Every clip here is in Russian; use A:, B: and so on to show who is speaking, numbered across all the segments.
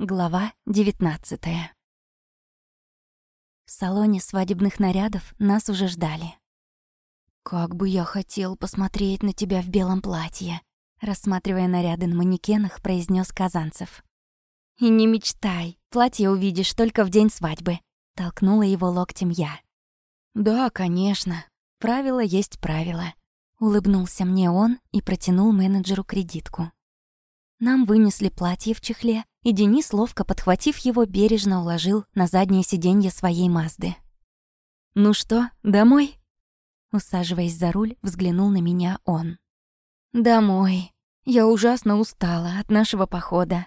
A: Глава 19 В салоне свадебных нарядов нас уже ждали. «Как бы я хотел посмотреть на тебя в белом платье», рассматривая наряды на манекенах, произнес Казанцев. «И не мечтай, платье увидишь только в день свадьбы», толкнула его локтем я. «Да, конечно. Правило есть правило», улыбнулся мне он и протянул менеджеру кредитку. Нам вынесли платье в чехле, и Денис, ловко подхватив его, бережно уложил на заднее сиденье своей Мазды. «Ну что, домой?» Усаживаясь за руль, взглянул на меня он. «Домой. Я ужасно устала от нашего похода».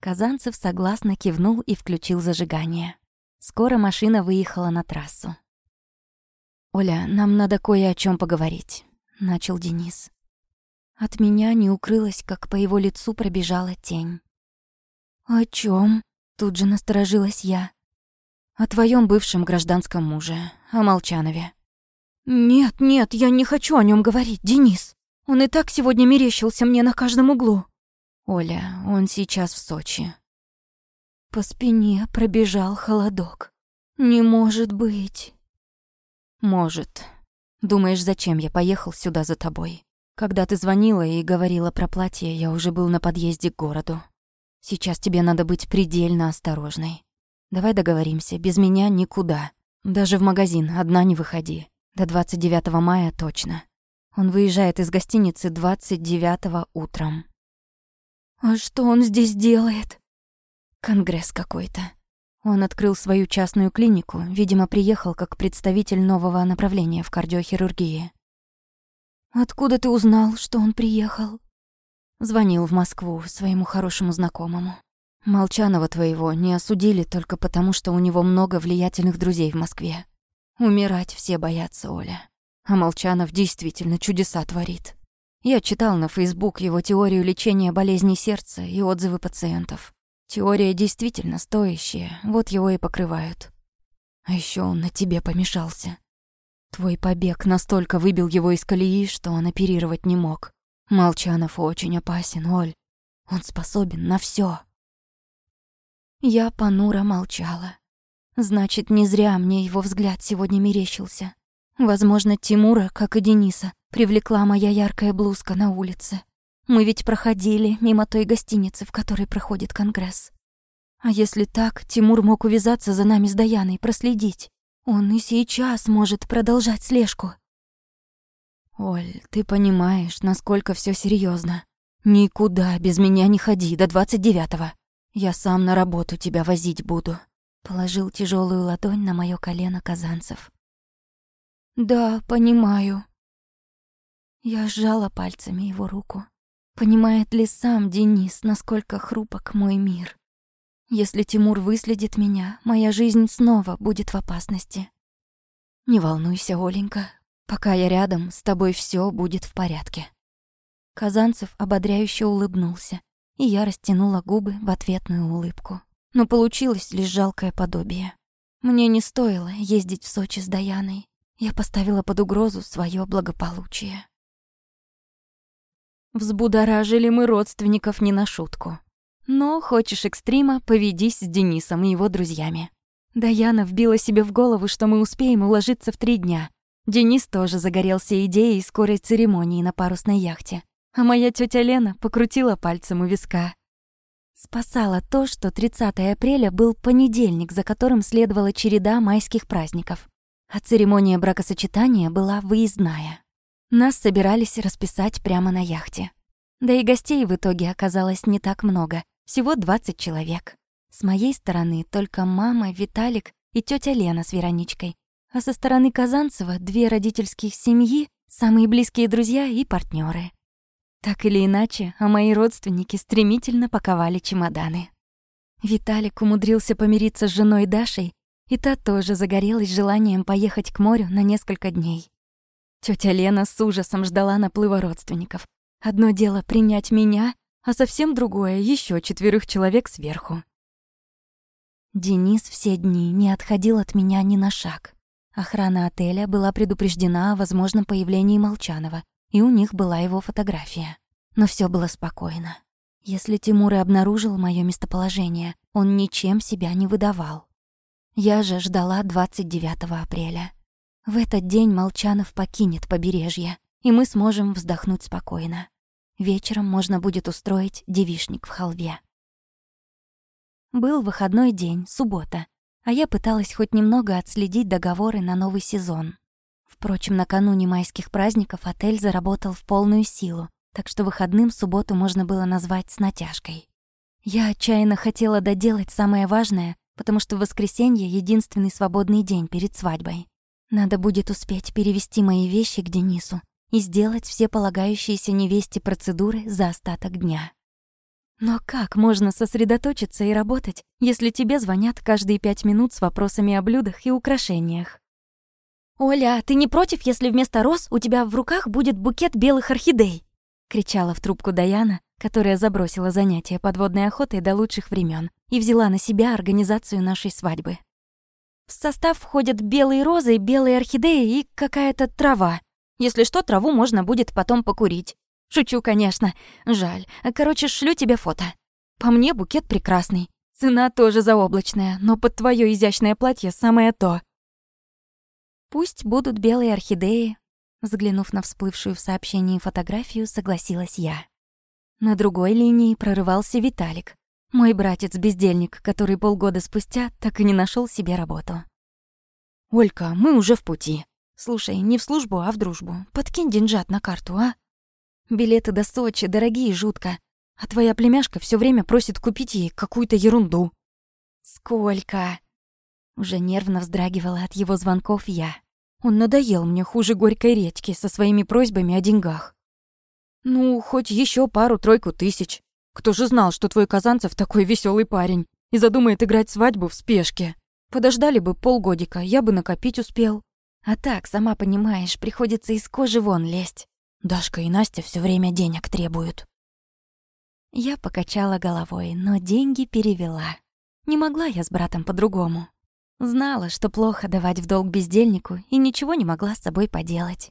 A: Казанцев согласно кивнул и включил зажигание. Скоро машина выехала на трассу. «Оля, нам надо кое о чем поговорить», — начал Денис. От меня не укрылось, как по его лицу пробежала тень. «О чем? тут же насторожилась я. «О твоем бывшем гражданском муже, о Молчанове». «Нет, нет, я не хочу о нем говорить, Денис. Он и так сегодня мерещился мне на каждом углу». «Оля, он сейчас в Сочи». По спине пробежал холодок. «Не может быть». «Может. Думаешь, зачем я поехал сюда за тобой? Когда ты звонила и говорила про платье, я уже был на подъезде к городу. Сейчас тебе надо быть предельно осторожной. Давай договоримся, без меня никуда. Даже в магазин одна не выходи. До 29 мая точно. Он выезжает из гостиницы 29 утром. А что он здесь делает? Конгресс какой-то. Он открыл свою частную клинику, видимо, приехал как представитель нового направления в кардиохирургии. Откуда ты узнал, что он приехал? Звонил в Москву своему хорошему знакомому. Молчанова твоего не осудили только потому, что у него много влиятельных друзей в Москве. Умирать все боятся, Оля. А Молчанов действительно чудеса творит. Я читал на Facebook его теорию лечения болезней сердца и отзывы пациентов. Теория действительно стоящая, вот его и покрывают. А еще он на тебе помешался. Твой побег настолько выбил его из колеи, что он оперировать не мог. Молчанов очень опасен, Оль. Он способен на все. Я понуро молчала. Значит, не зря мне его взгляд сегодня мерещился. Возможно, Тимура, как и Дениса, привлекла моя яркая блузка на улице. Мы ведь проходили мимо той гостиницы, в которой проходит конгресс. А если так, Тимур мог увязаться за нами с Даяной, проследить. Он и сейчас может продолжать слежку. Оль, ты понимаешь, насколько все серьезно. Никуда без меня не ходи до двадцать девятого. Я сам на работу тебя возить буду. Положил тяжелую ладонь на мое колено Казанцев. Да, понимаю. Я сжала пальцами его руку. Понимает ли сам Денис, насколько хрупок мой мир? Если Тимур выследит меня, моя жизнь снова будет в опасности. Не волнуйся, Оленька. Пока я рядом, с тобой все будет в порядке. Казанцев ободряюще улыбнулся, и я растянула губы в ответную улыбку. Но получилось лишь жалкое подобие. Мне не стоило ездить в Сочи с Даяной. Я поставила под угрозу свое благополучие. Взбудоражили мы родственников не на шутку. Но хочешь экстрима, поведись с Денисом и его друзьями. Даяна вбила себе в голову, что мы успеем уложиться в три дня. Денис тоже загорелся идеей скорой церемонии на парусной яхте. А моя тетя Лена покрутила пальцем у виска. Спасало то, что 30 апреля был понедельник, за которым следовала череда майских праздников. А церемония бракосочетания была выездная. Нас собирались расписать прямо на яхте. Да и гостей в итоге оказалось не так много, всего 20 человек. С моей стороны только мама, Виталик и тетя Лена с Вероничкой. А со стороны Казанцева две родительских семьи, самые близкие друзья и партнеры. Так или иначе, а мои родственники стремительно паковали чемоданы. Виталик умудрился помириться с женой Дашей, и та тоже загорелась желанием поехать к морю на несколько дней. Тётя Лена с ужасом ждала наплыва родственников. Одно дело принять меня, а совсем другое — ещё четверых человек сверху. Денис все дни не отходил от меня ни на шаг. Охрана отеля была предупреждена о возможном появлении Молчанова, и у них была его фотография. Но всё было спокойно. Если Тимур и обнаружил мое местоположение, он ничем себя не выдавал. Я же ждала 29 апреля. В этот день Молчанов покинет побережье, и мы сможем вздохнуть спокойно. Вечером можно будет устроить девишник в халве. Был выходной день, суббота, а я пыталась хоть немного отследить договоры на новый сезон. Впрочем, накануне майских праздников отель заработал в полную силу, так что выходным субботу можно было назвать с натяжкой. Я отчаянно хотела доделать самое важное, потому что воскресенье — единственный свободный день перед свадьбой. Надо будет успеть перевести мои вещи к Денису и сделать все полагающиеся невесте процедуры за остаток дня. Но как можно сосредоточиться и работать, если тебе звонят каждые пять минут с вопросами о блюдах и украшениях? «Оля, ты не против, если вместо роз у тебя в руках будет букет белых орхидей?» кричала в трубку Даяна, которая забросила занятия подводной охотой до лучших времен и взяла на себя организацию нашей свадьбы. В состав входят белые розы, белые орхидеи и какая-то трава. Если что, траву можно будет потом покурить. Шучу, конечно. Жаль. Короче, шлю тебе фото. По мне букет прекрасный. Цена тоже заоблачная, но под твое изящное платье самое то. Пусть будут белые орхидеи, Взглянув на всплывшую в сообщении фотографию, согласилась я. На другой линии прорывался Виталик, мой братец-бездельник, который полгода спустя так и не нашел себе работу. «Олька, мы уже в пути. Слушай, не в службу, а в дружбу. Подкинь деньжат на карту, а? Билеты до Сочи дорогие жутко, а твоя племяшка все время просит купить ей какую-то ерунду». «Сколько?» Уже нервно вздрагивала от его звонков я. Он надоел мне хуже горькой редьки со своими просьбами о деньгах. Ну, хоть еще пару-тройку тысяч. Кто же знал, что твой Казанцев такой веселый парень и задумает играть свадьбу в спешке? Подождали бы полгодика, я бы накопить успел. А так, сама понимаешь, приходится из кожи вон лезть. Дашка и Настя все время денег требуют. Я покачала головой, но деньги перевела. Не могла я с братом по-другому. Знала, что плохо давать в долг бездельнику и ничего не могла с собой поделать.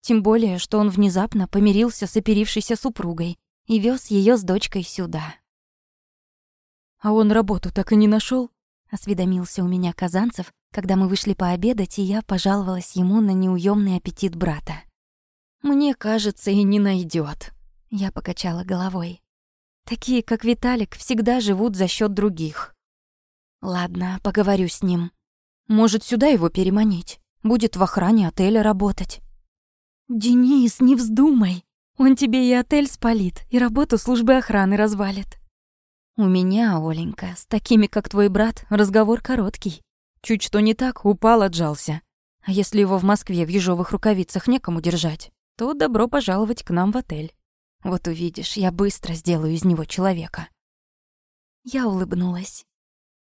A: Тем более, что он внезапно помирился с оперившейся супругой и вез ее с дочкой сюда. «А он работу так и не нашел? осведомился у меня Казанцев, когда мы вышли пообедать, и я пожаловалась ему на неуемный аппетит брата. «Мне кажется, и не найдет. я покачала головой. «Такие, как Виталик, всегда живут за счет других». Ладно, поговорю с ним. Может, сюда его переманить? Будет в охране отеля работать. Денис, не вздумай. Он тебе и отель спалит, и работу службы охраны развалит. У меня, Оленька, с такими, как твой брат, разговор короткий. Чуть что не так, упал, отжался. А если его в Москве в ежовых рукавицах некому держать, то добро пожаловать к нам в отель. Вот увидишь, я быстро сделаю из него человека. Я улыбнулась.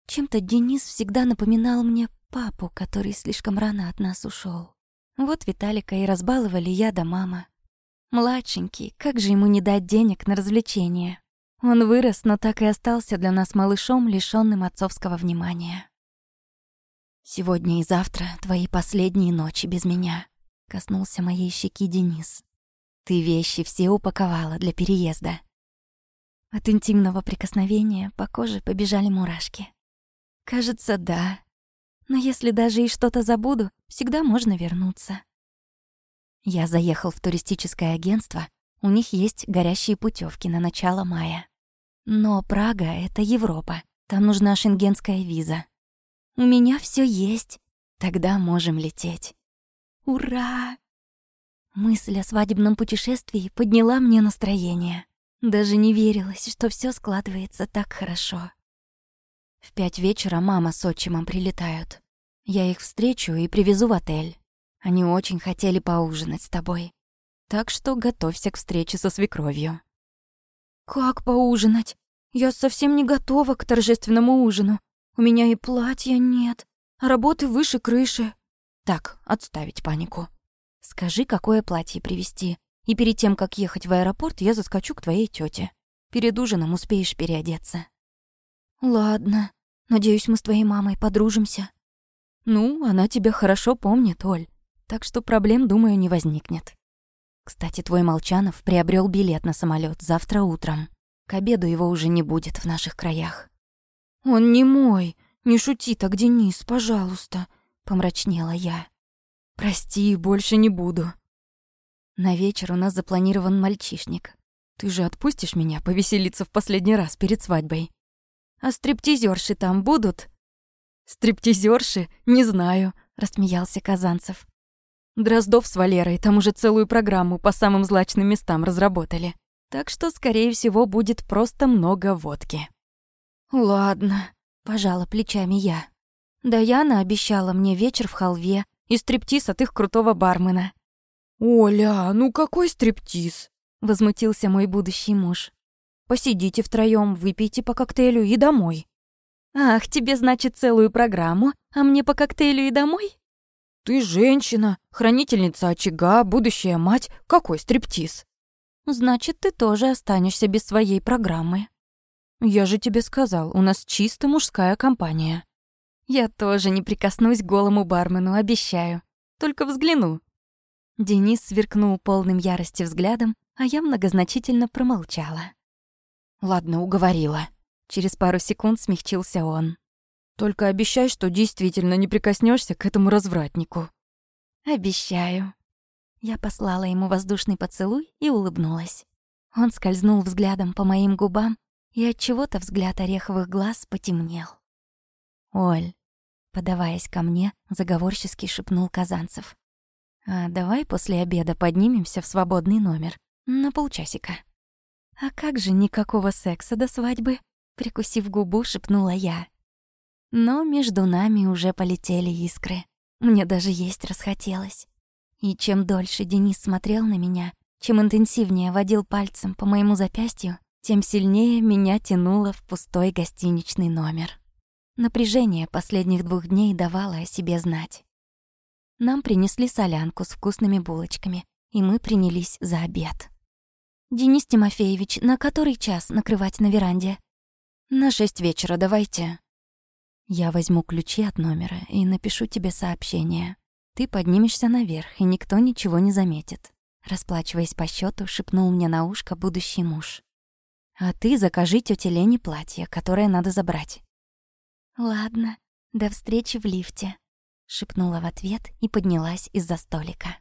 A: Чем-то Денис всегда напоминал мне папу, который слишком рано от нас ушел. Вот Виталика и разбаловали я да мама. Младшенький, как же ему не дать денег на развлечения? Он вырос, но так и остался для нас малышом, лишённым отцовского внимания. «Сегодня и завтра твои последние ночи без меня», — коснулся моей щеки Денис. «Ты вещи все упаковала для переезда». От интимного прикосновения по коже побежали мурашки. Кажется, да. Но если даже и что-то забуду, всегда можно вернуться. Я заехал в туристическое агентство. У них есть горящие путевки на начало мая. Но Прага — это Европа. Там нужна шенгенская виза. У меня все есть. Тогда можем лететь. Ура! Мысль о свадебном путешествии подняла мне настроение. Даже не верилось, что все складывается так хорошо. В пять вечера мама с отчимом прилетают. Я их встречу и привезу в отель. Они очень хотели поужинать с тобой. Так что готовься к встрече со свекровью. Как поужинать? Я совсем не готова к торжественному ужину. У меня и платья нет, а работы выше крыши. Так, отставить панику. Скажи, какое платье привезти, и перед тем, как ехать в аэропорт, я заскочу к твоей тете. Перед ужином успеешь переодеться. «Ладно. Надеюсь, мы с твоей мамой подружимся». «Ну, она тебя хорошо помнит, Оль, так что проблем, думаю, не возникнет». «Кстати, твой Молчанов приобрел билет на самолет завтра утром. К обеду его уже не будет в наших краях.
B: «Он не мой. Не шути так, Денис, пожалуйста», — помрачнела я. «Прости, больше не буду».
A: На вечер у нас запланирован мальчишник. Ты же отпустишь меня повеселиться в последний раз перед свадьбой? А стриптизерши там будут?
B: Стриптизерши? Не знаю, рассмеялся Казанцев. Дроздов с Валерой там уже целую программу по самым злачным местам разработали. Так что, скорее всего, будет просто много водки.
A: Ладно, пожала плечами я. Даяна обещала мне вечер в халве и стриптиз от их крутого бармена.
B: «Оля, ну какой стриптиз?» — возмутился мой будущий муж. «Посидите втроём, выпейте по коктейлю и домой».
A: «Ах, тебе, значит, целую программу, а мне по коктейлю и домой?»
B: «Ты женщина, хранительница очага, будущая мать. Какой стриптиз?»
A: «Значит, ты тоже останешься без своей программы».
B: «Я же тебе сказал, у нас чисто мужская компания».
A: «Я тоже не прикоснусь к голому бармену, обещаю. Только взгляну». Денис сверкнул полным ярости взглядом, а я многозначительно промолчала.
B: «Ладно, уговорила». Через пару секунд смягчился он. «Только обещай, что действительно не прикоснешься к этому развратнику».
A: «Обещаю». Я послала ему воздушный поцелуй и улыбнулась. Он скользнул взглядом по моим губам, и от чего-то взгляд ореховых глаз потемнел. «Оль», подаваясь ко мне, заговорчески шепнул Казанцев. «А давай после обеда поднимемся в свободный номер на полчасика». «А как же никакого секса до свадьбы?» Прикусив губу, шепнула я. Но между нами уже полетели искры. Мне даже есть расхотелось. И чем дольше Денис смотрел на меня, чем интенсивнее водил пальцем по моему запястью, тем сильнее меня тянуло в пустой гостиничный номер. Напряжение последних двух дней давало о себе знать. Нам принесли солянку с вкусными булочками, и мы принялись за обед. «Денис Тимофеевич, на который час накрывать на веранде?» «На шесть вечера давайте». «Я возьму ключи от номера и напишу тебе сообщение. Ты поднимешься наверх, и никто ничего не заметит». Расплачиваясь по счету, шепнул мне на ушко будущий муж. А ты закажи тёте Лене платье, которое надо забрать». «Ладно, до встречи в лифте», — шепнула в ответ и поднялась из-за столика.